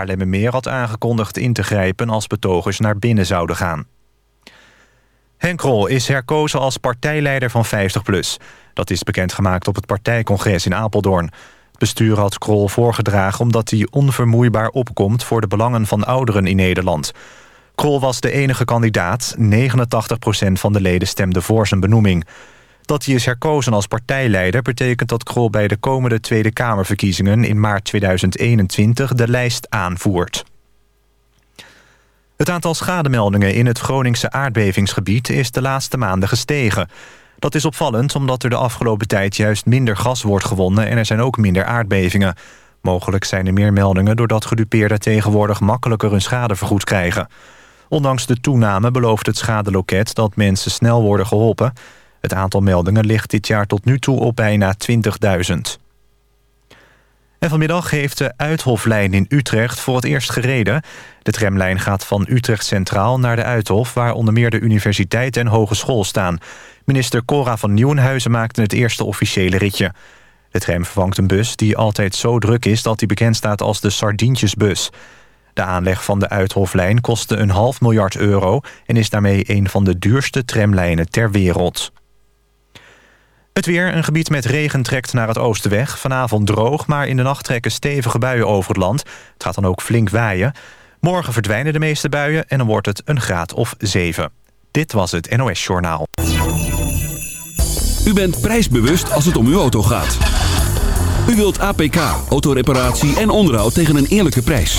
Haarlemmermeer had aangekondigd in te grijpen als betogers naar binnen zouden gaan. Henk Krol is herkozen als partijleider van 50PLUS. Dat is bekendgemaakt op het partijcongres in Apeldoorn. Het bestuur had Krol voorgedragen omdat hij onvermoeibaar opkomt... voor de belangen van ouderen in Nederland. Krol was de enige kandidaat. 89% van de leden stemde voor zijn benoeming. Dat hij is herkozen als partijleider... betekent dat Krol bij de komende Tweede Kamerverkiezingen... in maart 2021 de lijst aanvoert. Het aantal schademeldingen in het Groningse aardbevingsgebied... is de laatste maanden gestegen. Dat is opvallend omdat er de afgelopen tijd juist minder gas wordt gewonnen... en er zijn ook minder aardbevingen. Mogelijk zijn er meer meldingen doordat gedupeerden tegenwoordig makkelijker hun schade vergoed krijgen. Ondanks de toename belooft het schadeloket dat mensen snel worden geholpen. Het aantal meldingen ligt dit jaar tot nu toe op bijna 20.000. En vanmiddag heeft de Uithoflijn in Utrecht voor het eerst gereden. De tramlijn gaat van Utrecht Centraal naar de Uithof... waar onder meer de universiteit en hogeschool staan. Minister Cora van Nieuwenhuizen maakte het eerste officiële ritje. De tram vervangt een bus die altijd zo druk is... dat die bekend staat als de Sardientjesbus. De aanleg van de Uithoflijn kostte een half miljard euro... en is daarmee een van de duurste tramlijnen ter wereld. Het weer, een gebied met regen trekt naar het oosten weg. Vanavond droog, maar in de nacht trekken stevige buien over het land. Het gaat dan ook flink waaien. Morgen verdwijnen de meeste buien en dan wordt het een graad of 7. Dit was het NOS Journaal. U bent prijsbewust als het om uw auto gaat. U wilt APK, autoreparatie en onderhoud tegen een eerlijke prijs.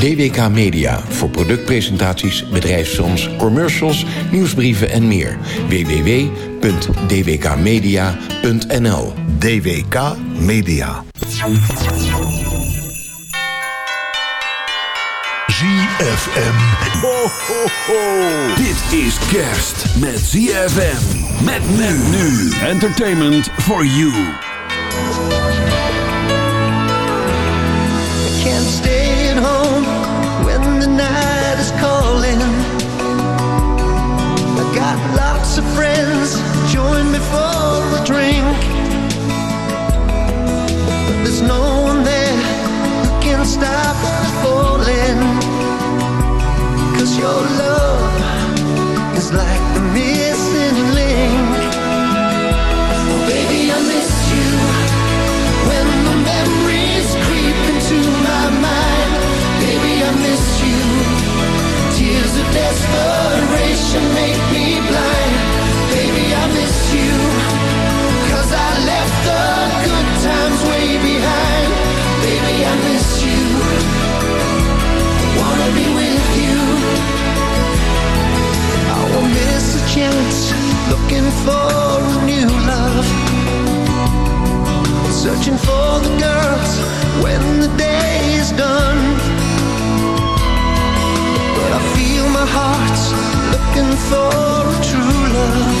DWK Media voor productpresentaties, bedrijfsfilms, commercials, nieuwsbrieven en meer. www.dwkmedia.nl DWK Media. ZFM. Ho, ho, ho. Dit is kerst met ZFM. Met men nu. Entertainment for you. Of friends, join me for a drink. But there's no one there who can stop falling. Cause your love is like the missing link. Oh, baby, I miss you when the memories creep into my mind. Baby, I miss you. Tears of desperation make me blind. I will miss a chance. Looking for a new love. Searching for the girls when the day is done. But I feel my heart's looking for a true love.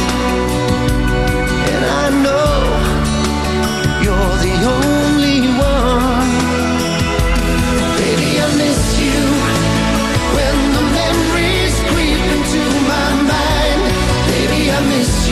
And I know you're the only one. Baby, I miss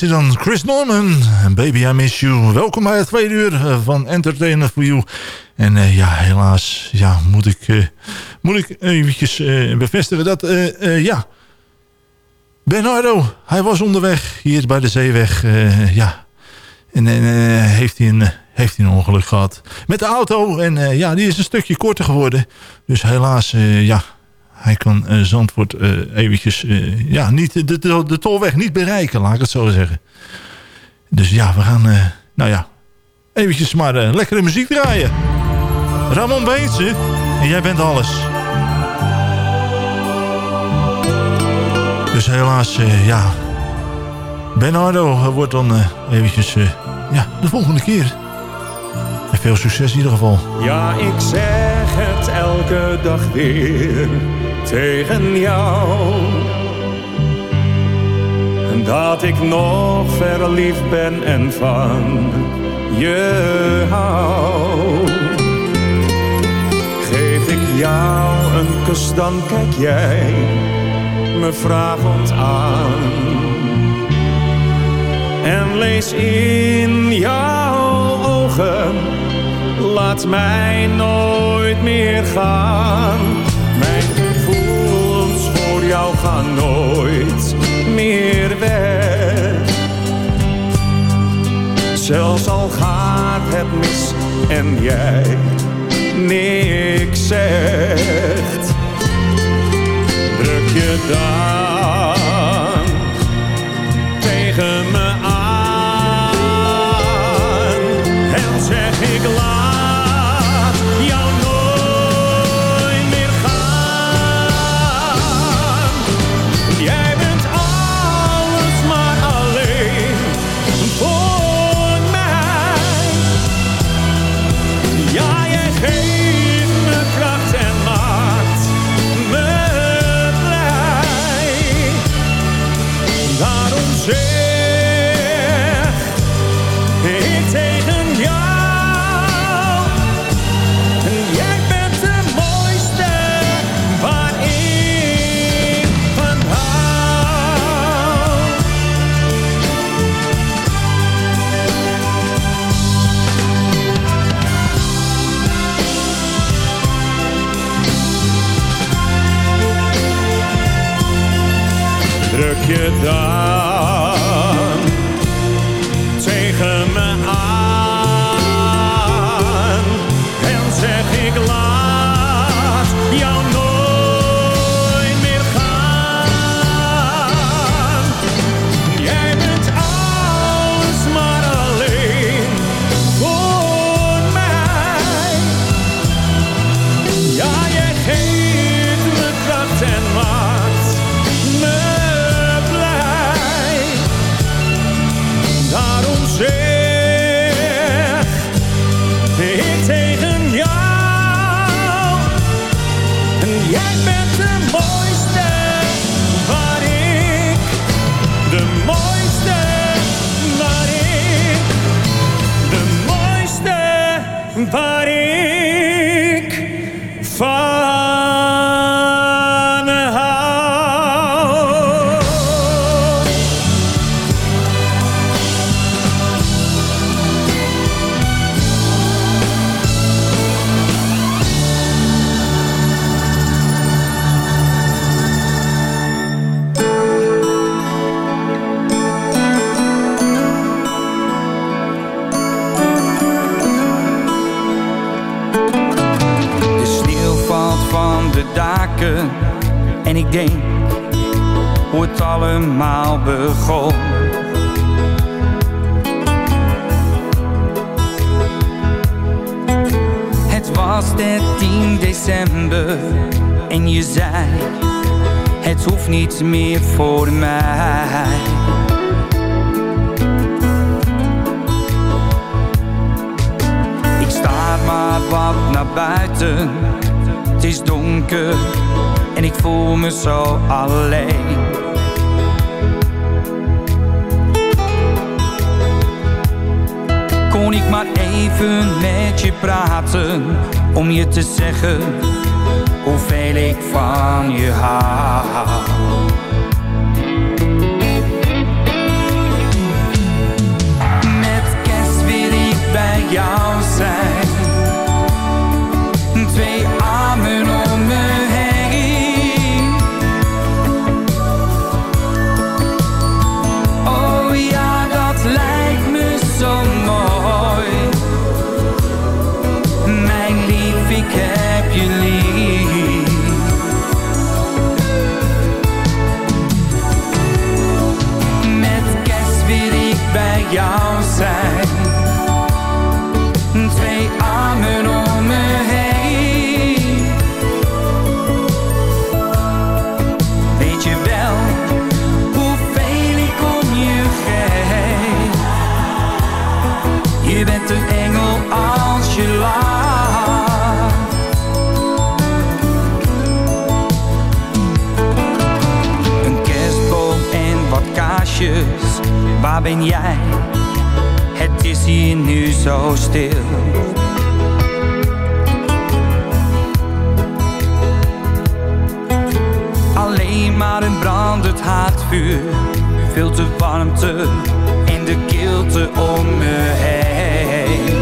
was dan. Chris Norman. Baby, I miss you. Welkom bij het tweede uur eh, van Entertainer for You. En eh, ja, helaas ja, moet, ik, eh, moet ik eventjes bevestigen dat... ja, Bernardo, hij was onderweg hier bij de zeeweg. ja, en, heeft, hij een, heeft hij een ongeluk gehad met de auto. En ja, die is een stukje korter geworden. Dus helaas, ja, hij kan eh, Zandvoort eh, eventjes... eh, ja, niet, de, de, tolweg niet bereiken, laat ik het zo zeggen. Dus ja, we gaan, nou ja, eventjes maar lekkere muziek draaien. Ramon Beense, en jij bent alles. Dus helaas, ja, Bernardo wordt dan eventjes, ja, de volgende keer. Veel succes in ieder geval. Ja, ik zeg het elke dag weer tegen jou. Dat ik nog verliefd ben en van je hou. Geef ik jou een kus, dan kijk jij me vragend aan. En lees in jouw ogen Laat mij nooit meer gaan. Nooit meer weg. Zelfs al gaat het mis en jij niks zegt. Druk je dan je dan het allemaal begon. Het was 13 december en je zei het hoeft niet meer voor mij. Ik sta maar wat naar buiten. Het is donker en ik voel me zo alleen. Maar even met je praten om je te zeggen hoeveel ik van je hou. Jou zijn. Twee armen om me heen. Weet je wel hoeveel ik om je geef? Je bent een engel als je lacht. Een kerstboom en wat kaarsjes, waar ben jij? Is hier nu zo stil. Alleen maar een brandend haardvuur, veel te warmte en de kilte om me heen.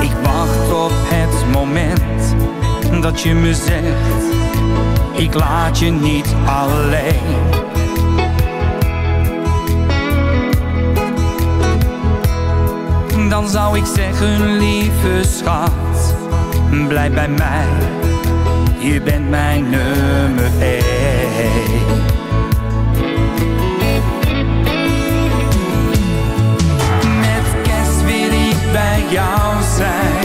Ik wacht op het moment dat je me zegt, ik laat je niet alleen. Dan zou ik zeggen, lieve schat, blijf bij mij. Je bent mijn nummer één. Met kerst wil ik bij jou zijn.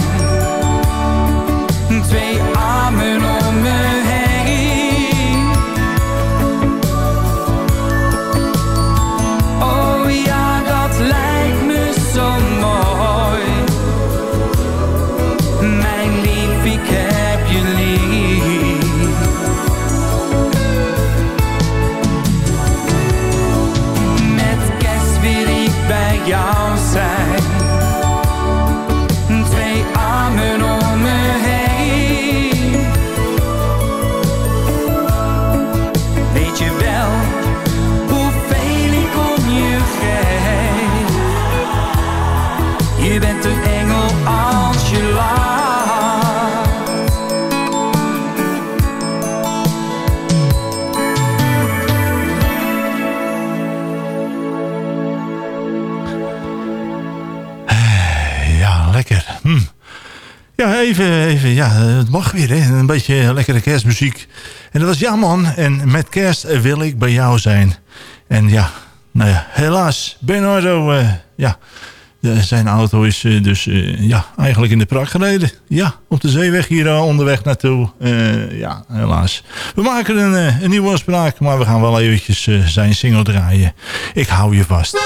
Even, even, ja, het mag weer, hè. Een beetje lekkere kerstmuziek. En dat was ja, man. En met kerst wil ik bij jou zijn. En ja, nou ja, helaas, Bernardo, eh, ja, zijn auto is eh, dus eh, ja, eigenlijk in de prak gereden. Ja, op de zeeweg hier onderweg naartoe. Ja, helaas. We maken een, een nieuwe afspraak, maar we gaan wel eventjes zijn single draaien. Ik hou je vast.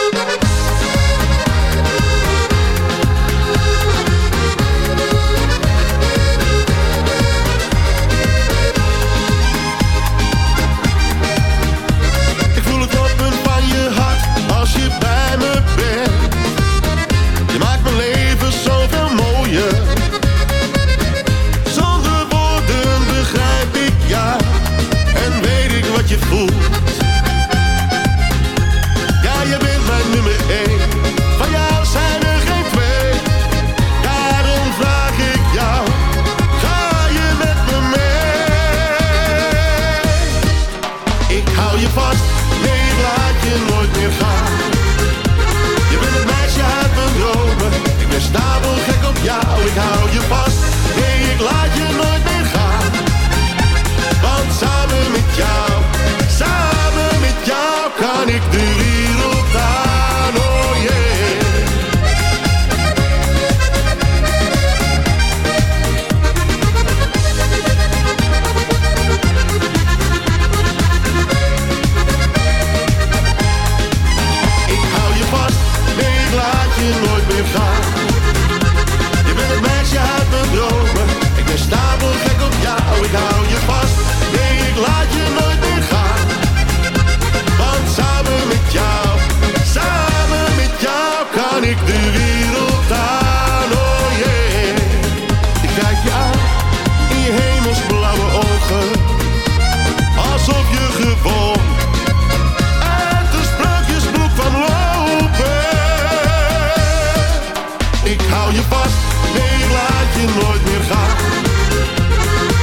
je ik laat je nooit meer gaan.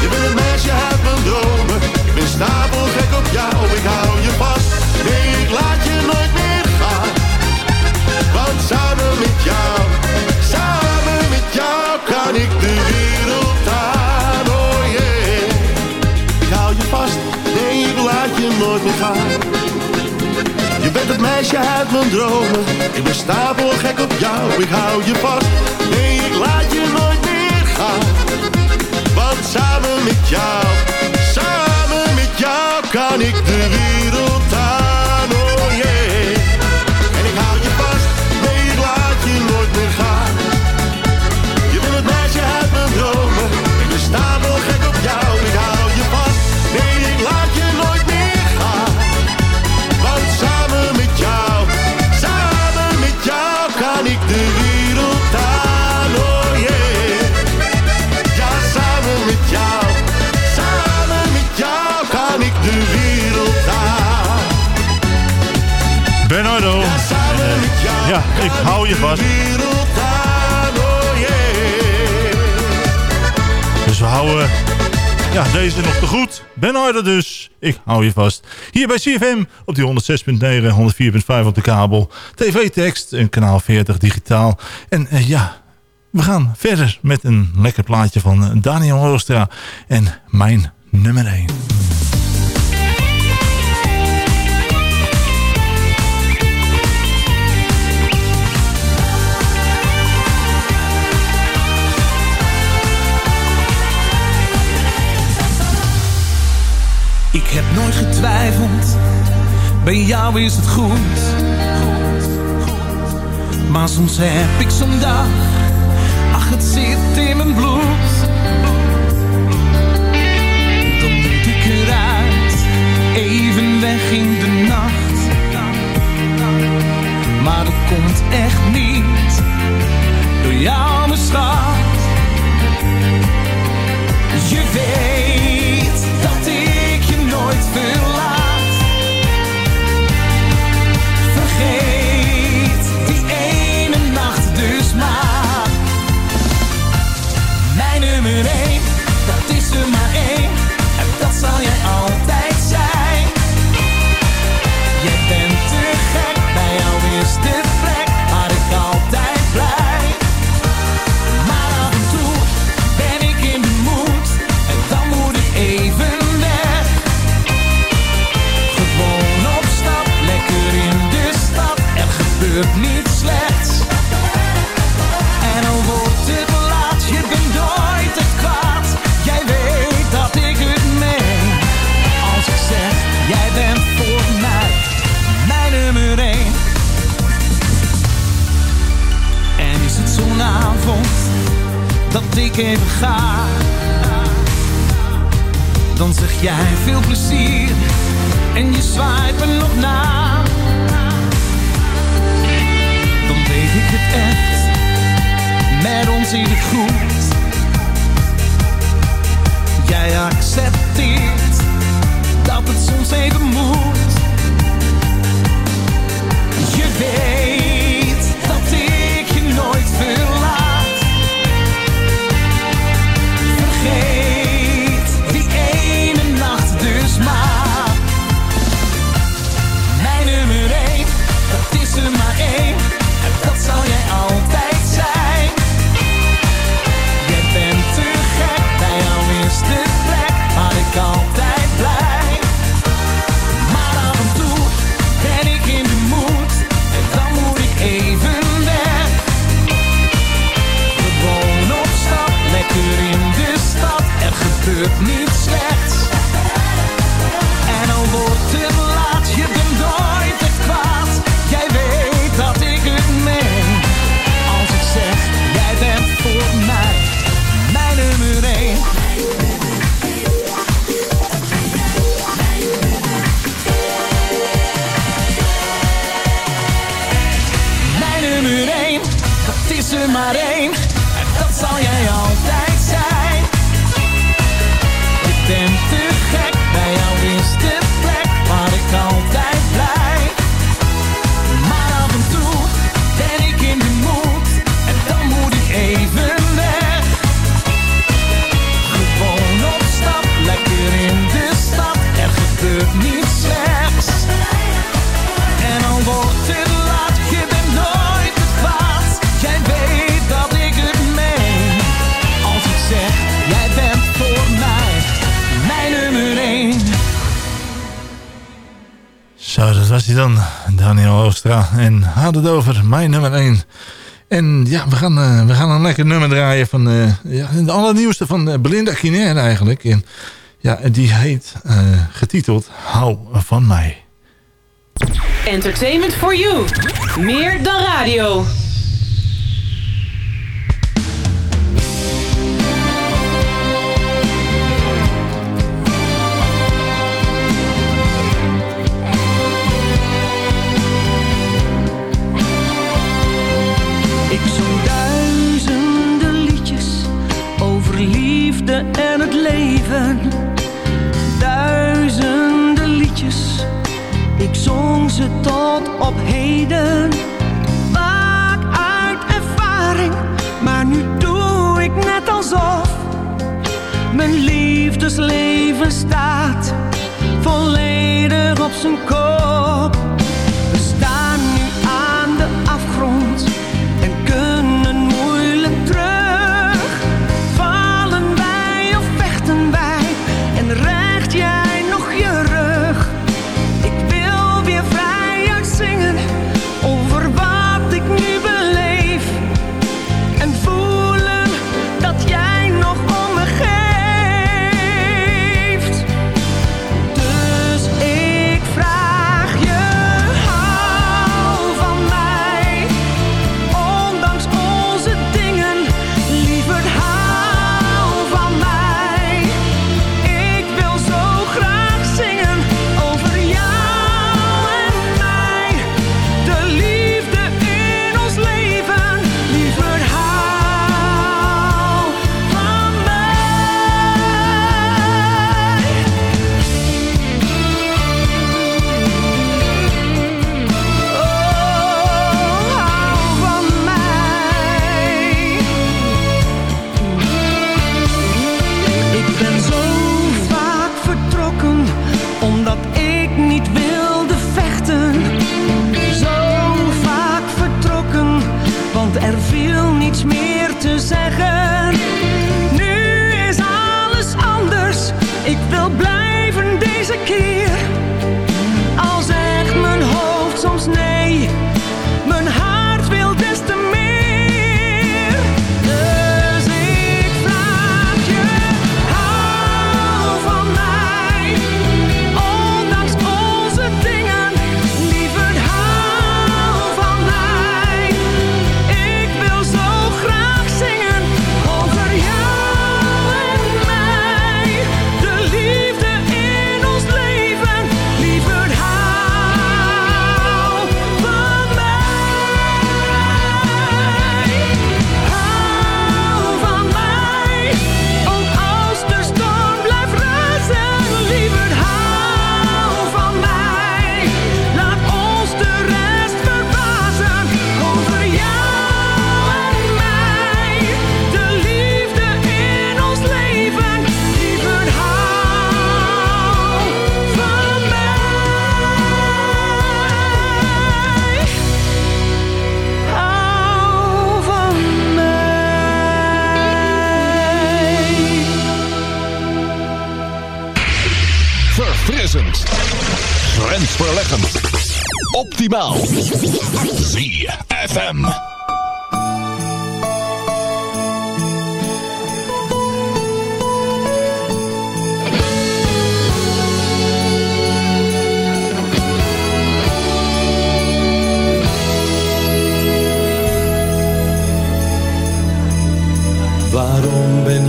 Je bent een meisje uit mijn dromen, ik ben stapel gek op jou. Ik hou je vast, nee ik laat je nooit meer gaan. Want samen met jou meisje uit mijn dromen. Ik ben stapel gek op jou, ik hou je vast. Nee, ik laat je nooit meer gaan. Want samen met jou, samen met jou kan ik de wereld. Dus we houden ja, deze nog te goed. Ben Harder dus. Ik hou je vast. Hier bij CFM op die 106.9, 104.5 op de kabel. TV-tekst, een kanaal 40 digitaal. En eh, ja, we gaan verder met een lekker plaatje van eh, Daniel Hoostra. En mijn nummer 1. Ik heb nooit getwijfeld, bij jou is het goed. Maar soms heb ik zo'n dag, ach het zit in mijn bloed. Dan moet ik eruit, even weg in de nacht. Maar dat komt echt niet door jou, mijn schat. Je weet even ga Dan zeg jij veel plezier En je zwaait nog na. Dan weet ik het echt Met ons in het goed. Jij accepteert Dat het soms even moet. Je weet over mijn nummer 1. En ja, we gaan, uh, we gaan een lekker nummer draaien van uh, ja, de allernieuwste van uh, Belinda Kiner eigenlijk. En ja, die heet getiteld Hou van mij. Entertainment for you. Meer dan radio. Tot op heden. Vaak uit ervaring, maar nu doe ik net alsof. Mijn liefdesleven staat volledig op zijn kop.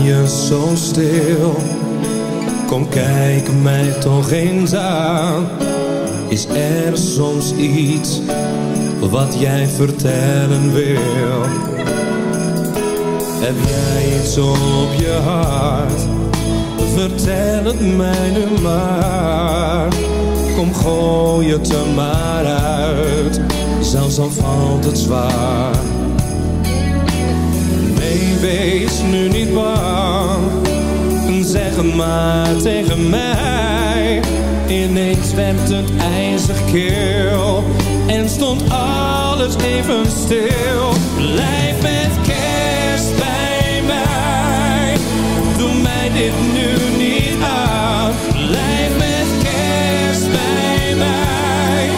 Je zo stil? Kom kijk mij toch eens aan is er soms iets wat jij vertellen wil? Heb jij iets op je hart? Vertel het mij nu maar. Kom gooi het er maar uit, zelfs al valt het zwaar. Wees nu niet bang. Zeg maar tegen mij. Ineens werd het ijzig keel. En stond alles even stil. Blijf met kerst bij mij. Doe mij dit nu niet aan. Blijf met kerst bij mij.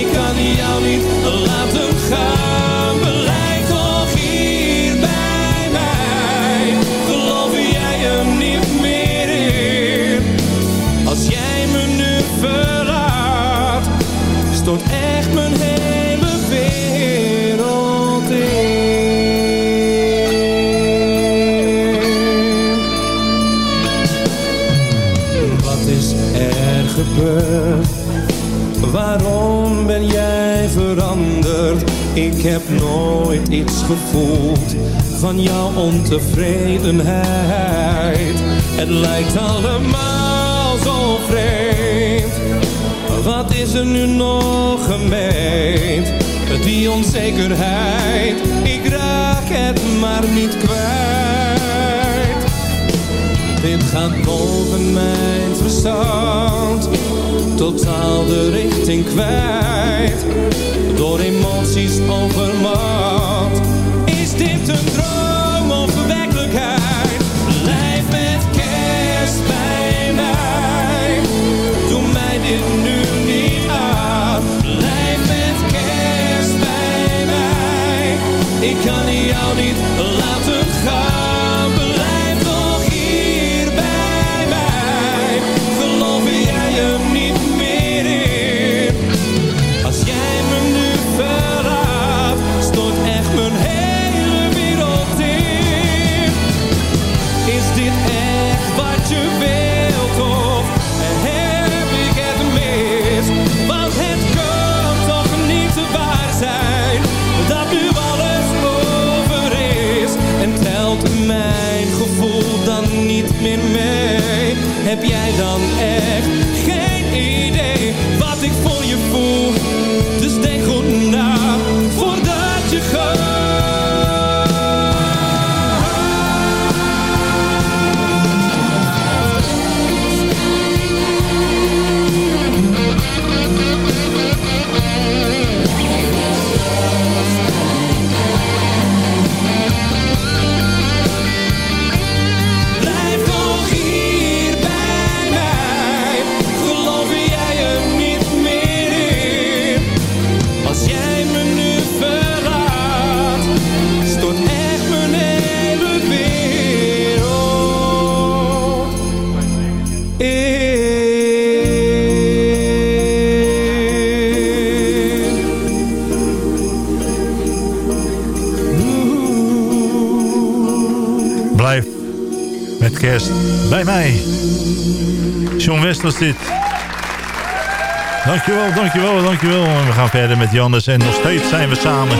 Ik kan jou niet laten gaan. Stort echt mijn hele wereld in. Wat is er gebeurd? Waarom ben jij veranderd? Ik heb nooit iets gevoeld van jouw ontevredenheid. Het lijkt allemaal zo vreemd. Wat is er nu nog gemeend? Die onzekerheid, ik raak het maar niet kwijt. Dit gaat boven mijn verstand, totaal de richting kwijt. Door emoties overmat, is dit een droom mij, ik Heb jij dan echt bij mij. John West was dit. Dankjewel, dankjewel, dankjewel. We gaan verder met Jannes en nog steeds zijn we samen.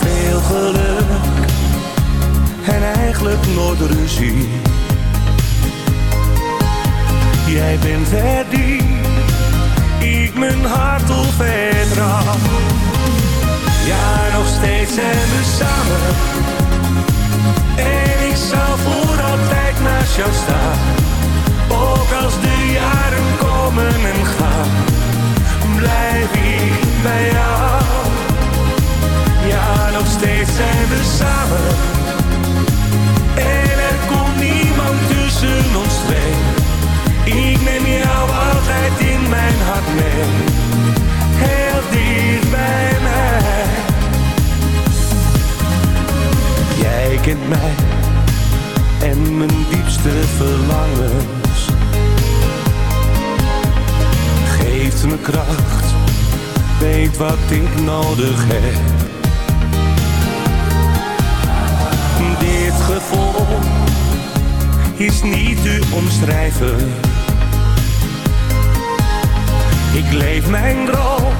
Veel geluk en eigenlijk nooit ruzie. Jij bent er die ik mijn hart op vertrouw. Ja, nog steeds zijn we samen. En ik zal voor altijd naast jou staan. Samen. En er komt niemand tussen ons twee. Ik neem jou altijd in mijn hart mee. Heel dicht bij mij. Jij kent mij en mijn diepste verlangens. Geeft me kracht, weet wat ik nodig heb. Ik leef mijn droom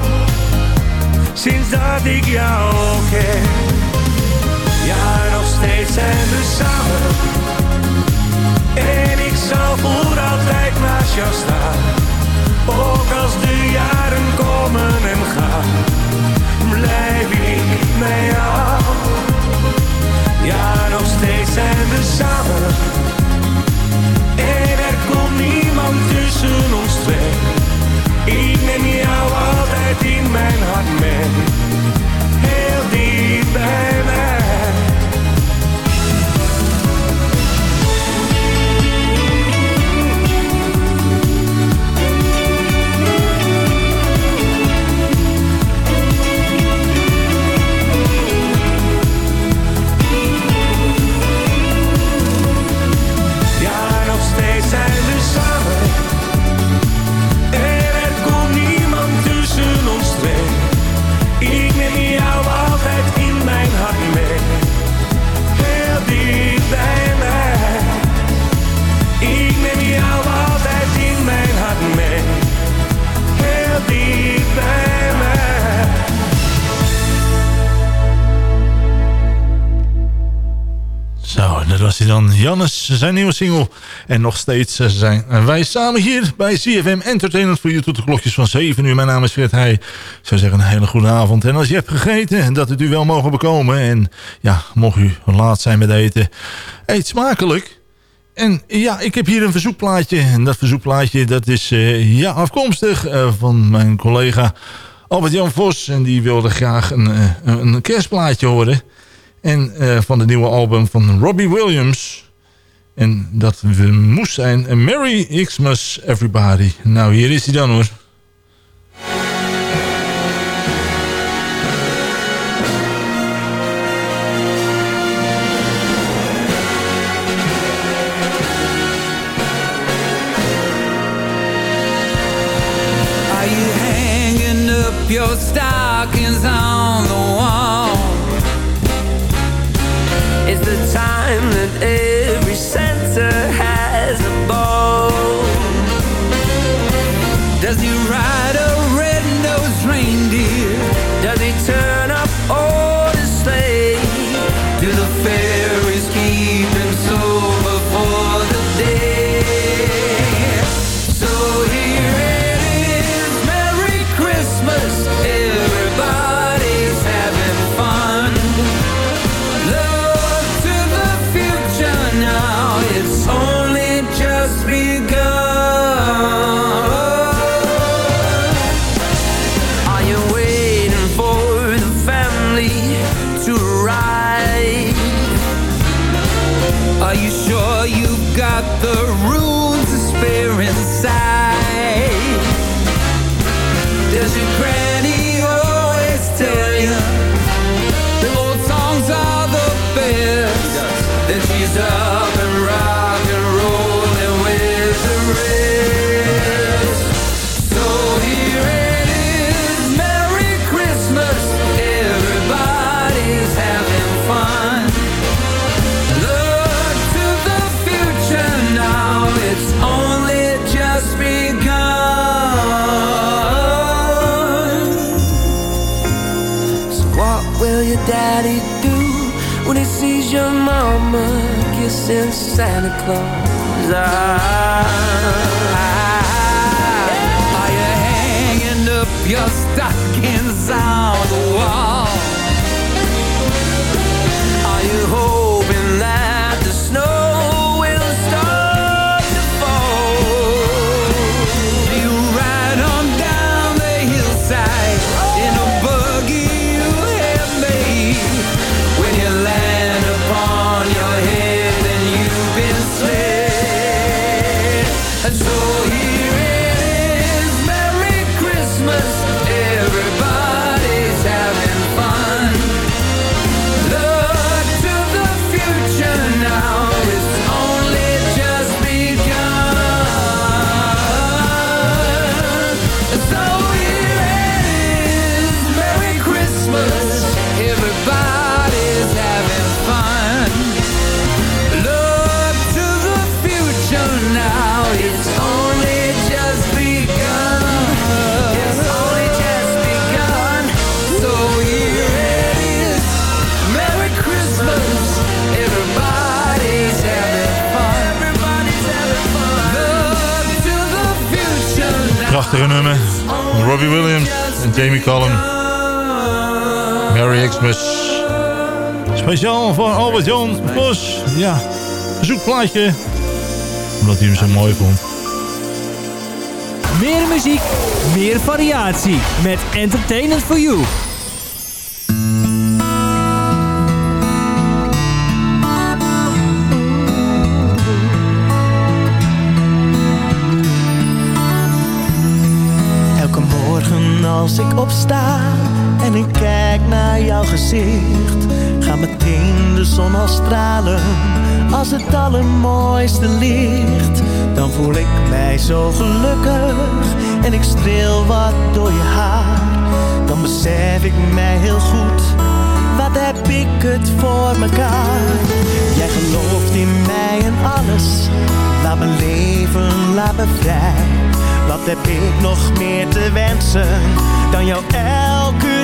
sinds dat ik jou ken. Ja, nog steeds zijn we samen. En ik zal voor altijd naast jou staan. Ook als de jaren komen en gaan, blijf ik bij jou. Ja, nog steeds zijn we samen. Niemand tussen ons twee. Ik neem jou altijd in mijn hart mee. Heel diep dat was hij dan. Jannes, zijn nieuwe single. En nog steeds eh, zijn wij samen hier bij CFM Entertainment voor je tot de klokjes van 7 uur. Mijn naam is Fred Heij. Ik zou zeggen een hele goede avond. En als je hebt gegeten, dat het u wel mogen bekomen. En ja, mocht u laat zijn met eten, eet smakelijk. En ja, ik heb hier een verzoekplaatje. En dat verzoekplaatje dat is eh, ja, afkomstig eh, van mijn collega Albert-Jan Vos. En die wilde graag een, een kerstplaatje horen. En eh, van de nieuwe album van Robbie Williams. En dat moest zijn een Merry Xmas Everybody. Nou, hier is hij dan hoor. Are you hanging up your stockings on Santa Claus? Ah, Are you hanging up your stockings on Prachtige nummer. Robbie Williams en Jamie Cullum. Merry Xmas. Speciaal voor Albert Jan Vos. Ja, verzoekplaatje. Omdat hij hem zo mooi vond. Meer muziek, meer variatie. Met Entertainment for You. Opsta en ik kijk naar jouw gezicht, gaat meteen de zon al stralen als het allermooiste licht. Dan voel ik mij zo gelukkig en ik streel wat door je haar. Dan besef ik mij heel goed, wat heb ik het voor mekaar. Jij gelooft in mij en alles, laat me leven, laat me vrij. Wat heb ik nog meer te wensen dan jou elke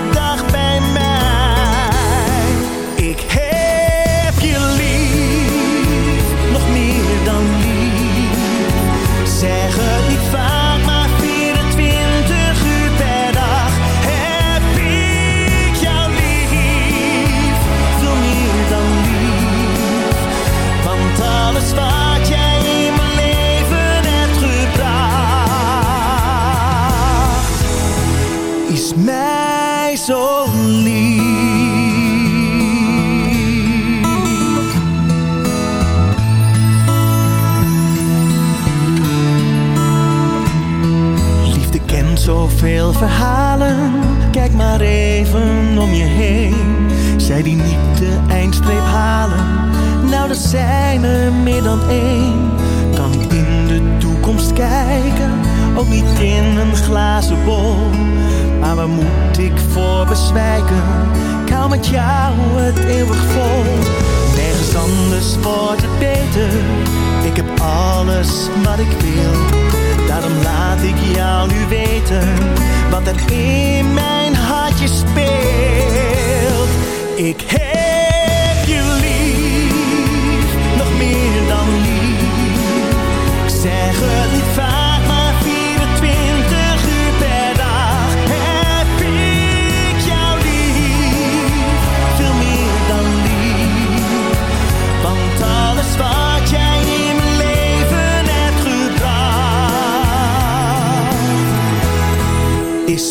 zoveel verhalen, kijk maar even om je heen. Zij die niet de eindstreep halen, nou er zijn er meer dan één. Kan niet in de toekomst kijken, ook niet in een glazen bol. Maar waar moet ik voor bezwijken? Ik hou met jou het eeuwig vol. Nergens anders wordt het beter. Ik heb alles wat ik wil. Nu weten wat er in mijn hartje speelt. Ik heb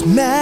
gebracht is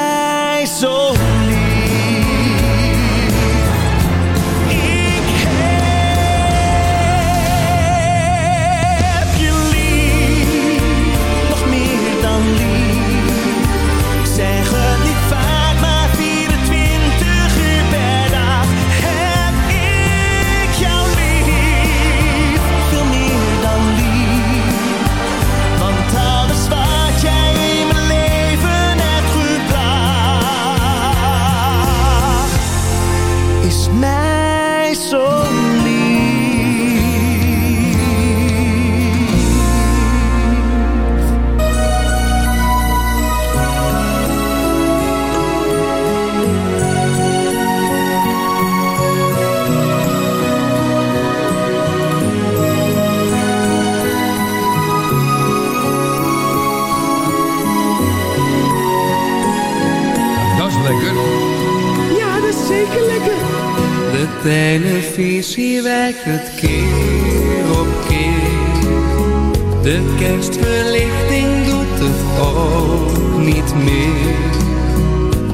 televisie het keer op keer. De kerstverlichting doet het ook niet meer.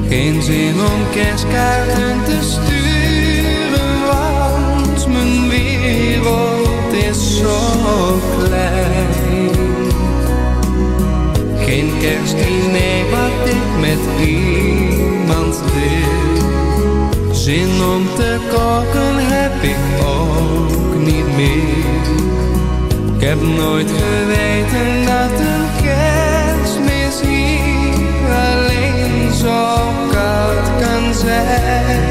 Geen zin om kerstkaarten te sturen, want mijn wereld is zo klein. Geen kerstdiner wat ik met iemand wil. Zin om te koken heb ik ook niet meer. Ik heb nooit geweten dat een kerstmis hier alleen zo koud kan zijn.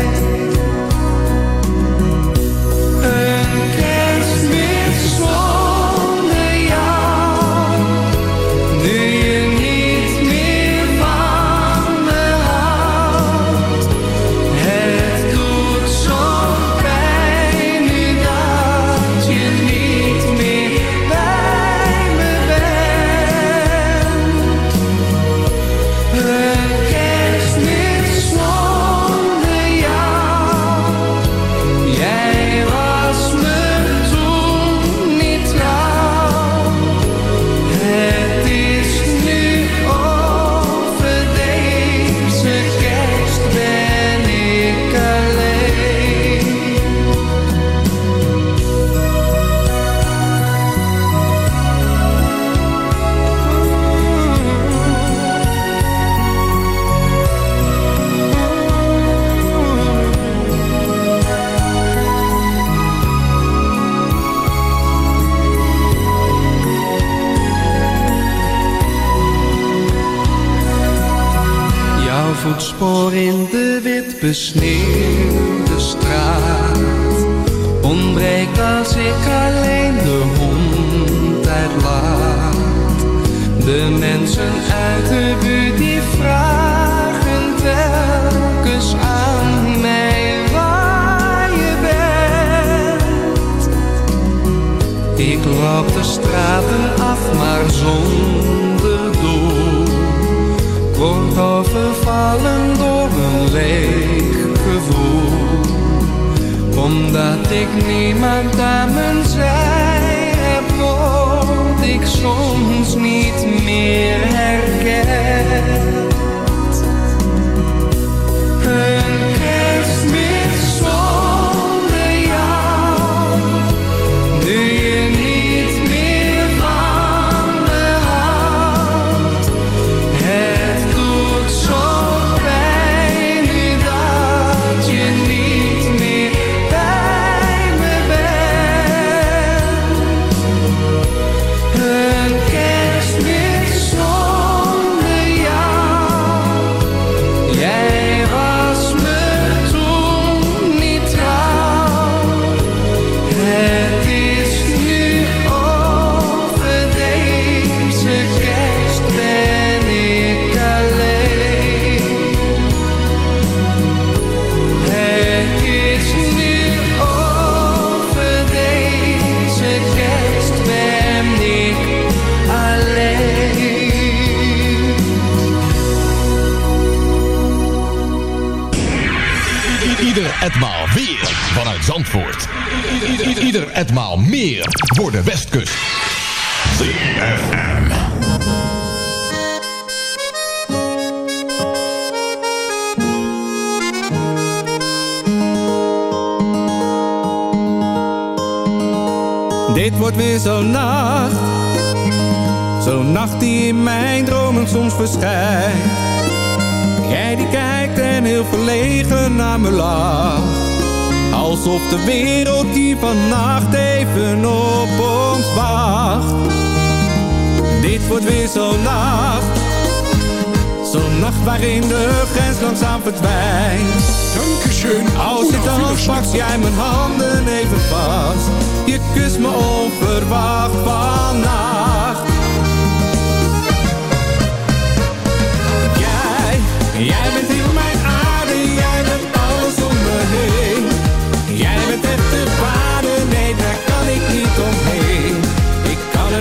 Voetspoor in de wit besneeuwde straat ontbreekt als ik alleen de hond uitlaat. De mensen uit de buurt die vragen telkens aan mij waar je bent. Ik loop de straten af, maar zonder Word overvallen door een leeg gevoel. Omdat ik niemand aan mijn zij heb, word ik soms niet meer herkend. Etmaal weer vanuit Zandvoort. Ieder, ieder etmaal meer voor de Westkust. ZFM. Dit wordt weer zo'n nacht. Zo'n nacht die in mijn dromen soms verschijnt. Jij die kijkt en heel verlegen naar me lacht. Alsof de wereld hier vannacht even op ons wacht. Dit wordt weer zo'n nacht. Zo'n nacht waarin de grens langzaam verdwijnt. Dankeschön. Als ik dans pak jij mijn handen even vast. Je kust me onverwacht vannacht.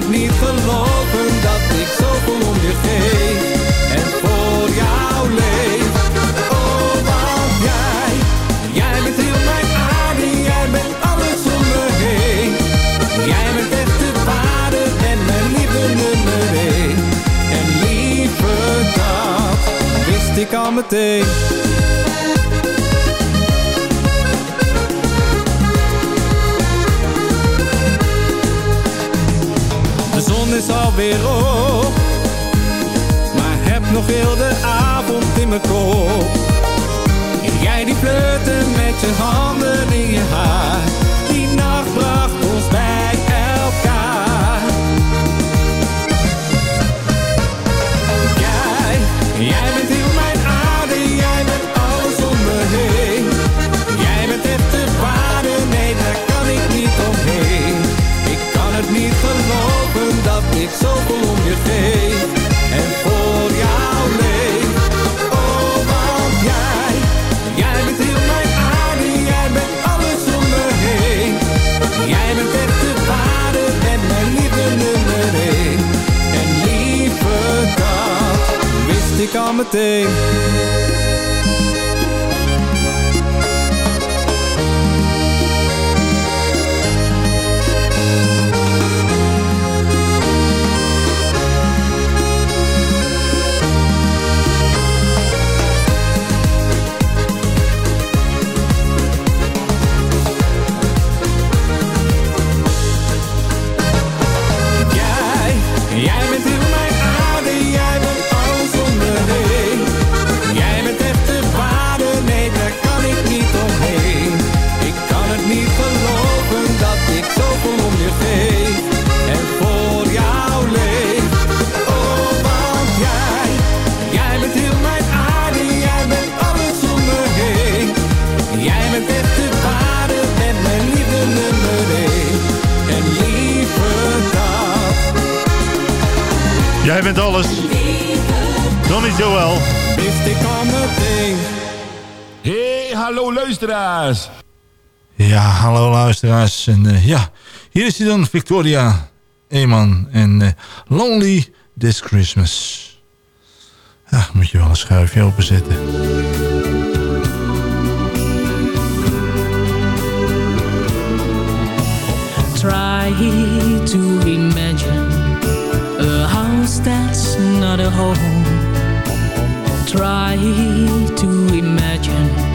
Niet geloven dat ik zoveel om je geef. En voor jou leef. Oh, want jij, jij bent heel mijn aarde, jij bent alles om me heen. Jij bent echt de waarde en mijn lieve nummer één. En liever dat wist ik al meteen. Alweer op, maar heb nog heel de avond in mijn kop. En jij die flirte met je handen in je haar, die nacht bracht ik zoveel om je geef. En voor jou leef. Oh, want jij, jij bent heel mijn aarde, jij bent alles om me heen. Jij bent echt de waarde en mijn lieve nummer één. En liever dat wist ik al meteen. Luisteraars. Ja, hallo luisteraars. En eh, ja, hier is hij dan, Victoria Eeman en eh, Lonely This Christmas. Ja, moet je wel een schuifje openzetten. Try to imagine a house that's not a home. Try to imagine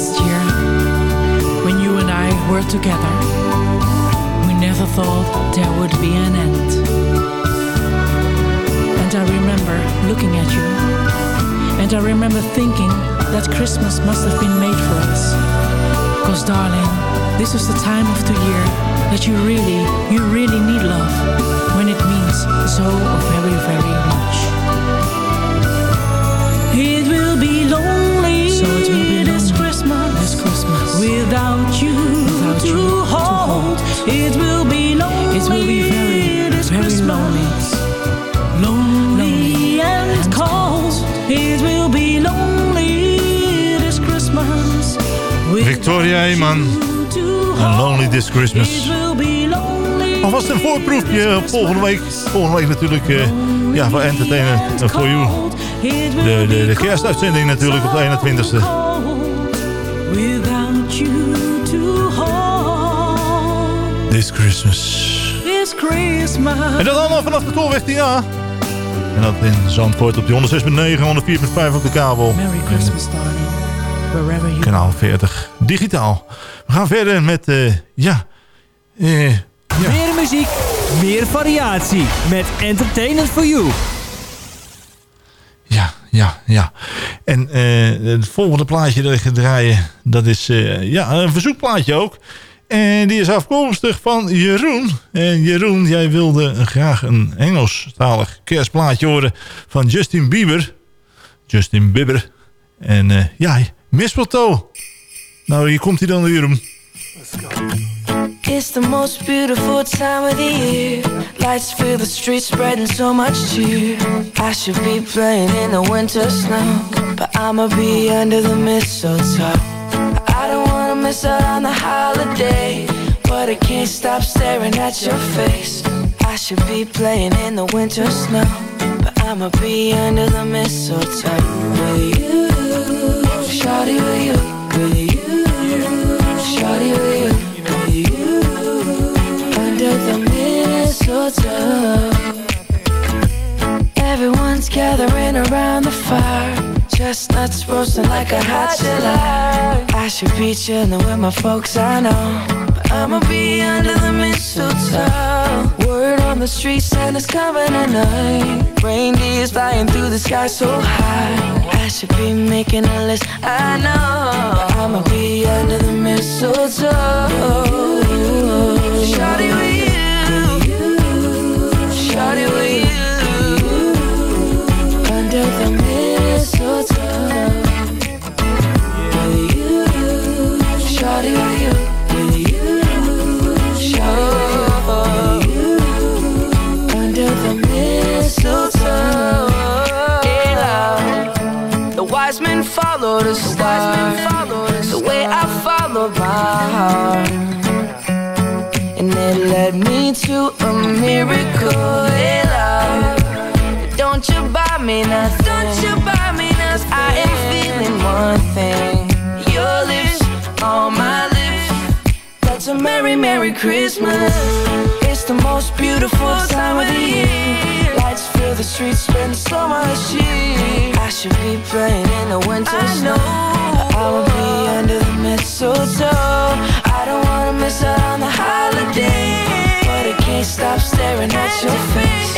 last year when you and I were together? We never thought there would be an end. And I remember looking at you, and I remember thinking that Christmas must have been made for us. Cause darling, this is the time of the year that you really, you really need love when it means so very, very much. Without you, Without to, you hold. to hold. It will be lonely. It will be very, this very Christmas. lonely. Lonely and, and cold. It will be lonely this Christmas. Victoria Eeman en Lonely This Christmas. Alvast een voorproefje volgende week. Volgende week natuurlijk uh, ja, voor Entertainer for You. De, de, de kerstuitzending natuurlijk op de 21ste. This Christmas. This Christmas. En dat allemaal vanaf de Tolweg 10A. En dat in Zandvoort op die 106.9, 104.5 op de kabel. Merry Christmas, darling. Wherever you Kanaal 40, digitaal. We gaan verder met, uh, ja... Uh, ja. Meer muziek, meer variatie. Met Entertainment for You. Ja, ja, ja. En uh, het volgende plaatje dat ik ga draaien... dat is ja, een verzoekplaatje ook. En die is afkomstig van Jeroen. En Jeroen, jij wilde graag een Engelstalig kerstplaatje horen... van Justin Bieber. Justin Bieber. En ja, Mistletoe. Nou, hier komt hij dan, Jeroen. It's the most beautiful time of the year. Lights fill the streets, spreading so much cheer. I should be playing in the winter snow, but I'ma be under the mistletoe. Miss out on the holiday, but I can't stop staring at your face. I should be playing in the winter snow, but I'ma be under the mistletoe with you. Shawty with you, with you. Shawty with you under the mistletoe. Everyone's gathering around the fire. Chestnuts roasting like a hot July. I should be chilling with my folks, I know. But I'ma be under the mistletoe. Word on the street, Santa's coming at night. Reindeer's flying through the sky so high. I should be making a list, I know. but I'ma be under the mistletoe. Shawty with you, shawty with you, under the mistletoe. Don't you buy me nothing? Don't you buy me nothing? I am feeling one thing. A merry, merry Christmas. It's the most beautiful time of the year. Lights fill the streets, spend much cheer. I should be playing in the winter snow. I will be under the mistletoe. I don't wanna miss out on the holiday, but I can't stop staring at your face.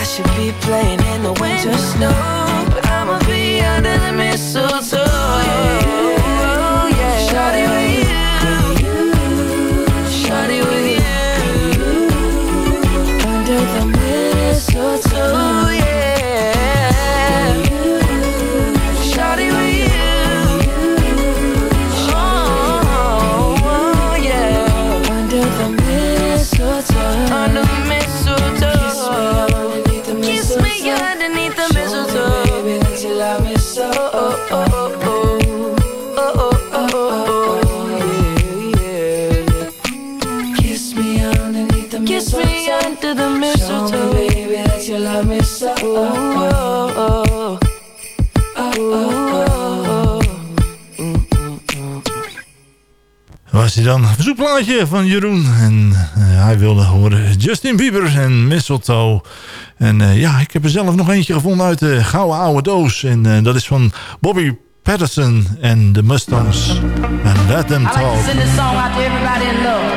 I should be playing in the winter snow, but I'ma be under the mistletoe. Hij dan. Een verzoekplaatje van Jeroen. En eh, hij wilde horen Justin Bieber en Mistletoe. En eh, ja, ik heb er zelf nog eentje gevonden uit de gouden oude doos. En eh, dat is van Bobby Patterson en de Mustangs. En Let Them I like to Talk. send this song out to everybody in love.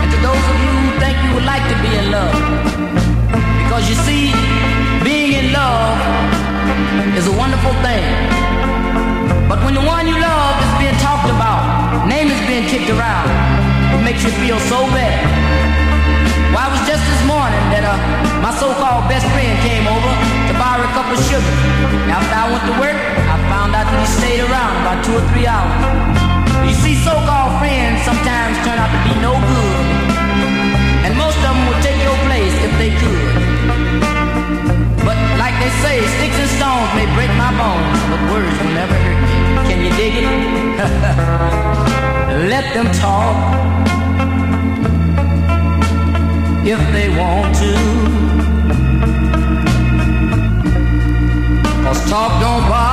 And to those of you who think you would like to be in love. Because you see, being in love is a wonderful thing. But when the one you love kicked around, it makes you feel so bad. Well, it was just this morning that uh, my so-called best friend came over to buy a cup of sugar. After I went to work, I found out that he stayed around about two or three hours. You see, so-called friends sometimes turn out to be no good. And most of them would take your place if they could. But like they say, sticks and stones may break my bones, but words will never hurt me. Can you dig it? Let them talk if they want to. Cause talk don't bother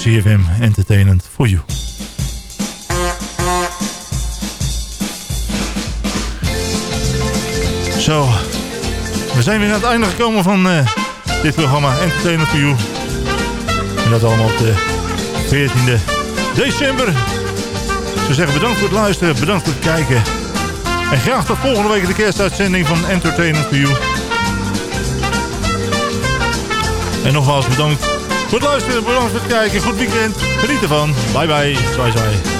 CFM Entertainment for You. Zo, we zijn weer aan het einde gekomen van uh, dit programma Entertainment for You. En dat allemaal op de 14e december. Ik zou zeggen bedankt voor het luisteren, bedankt voor het kijken. En graag tot volgende week de kerstuitzending van Entertainment for You. En nogmaals bedankt het luisteren, bedankt voor het kijken. Goed weekend, geniet ervan. Bye bye, zwaai zwaai.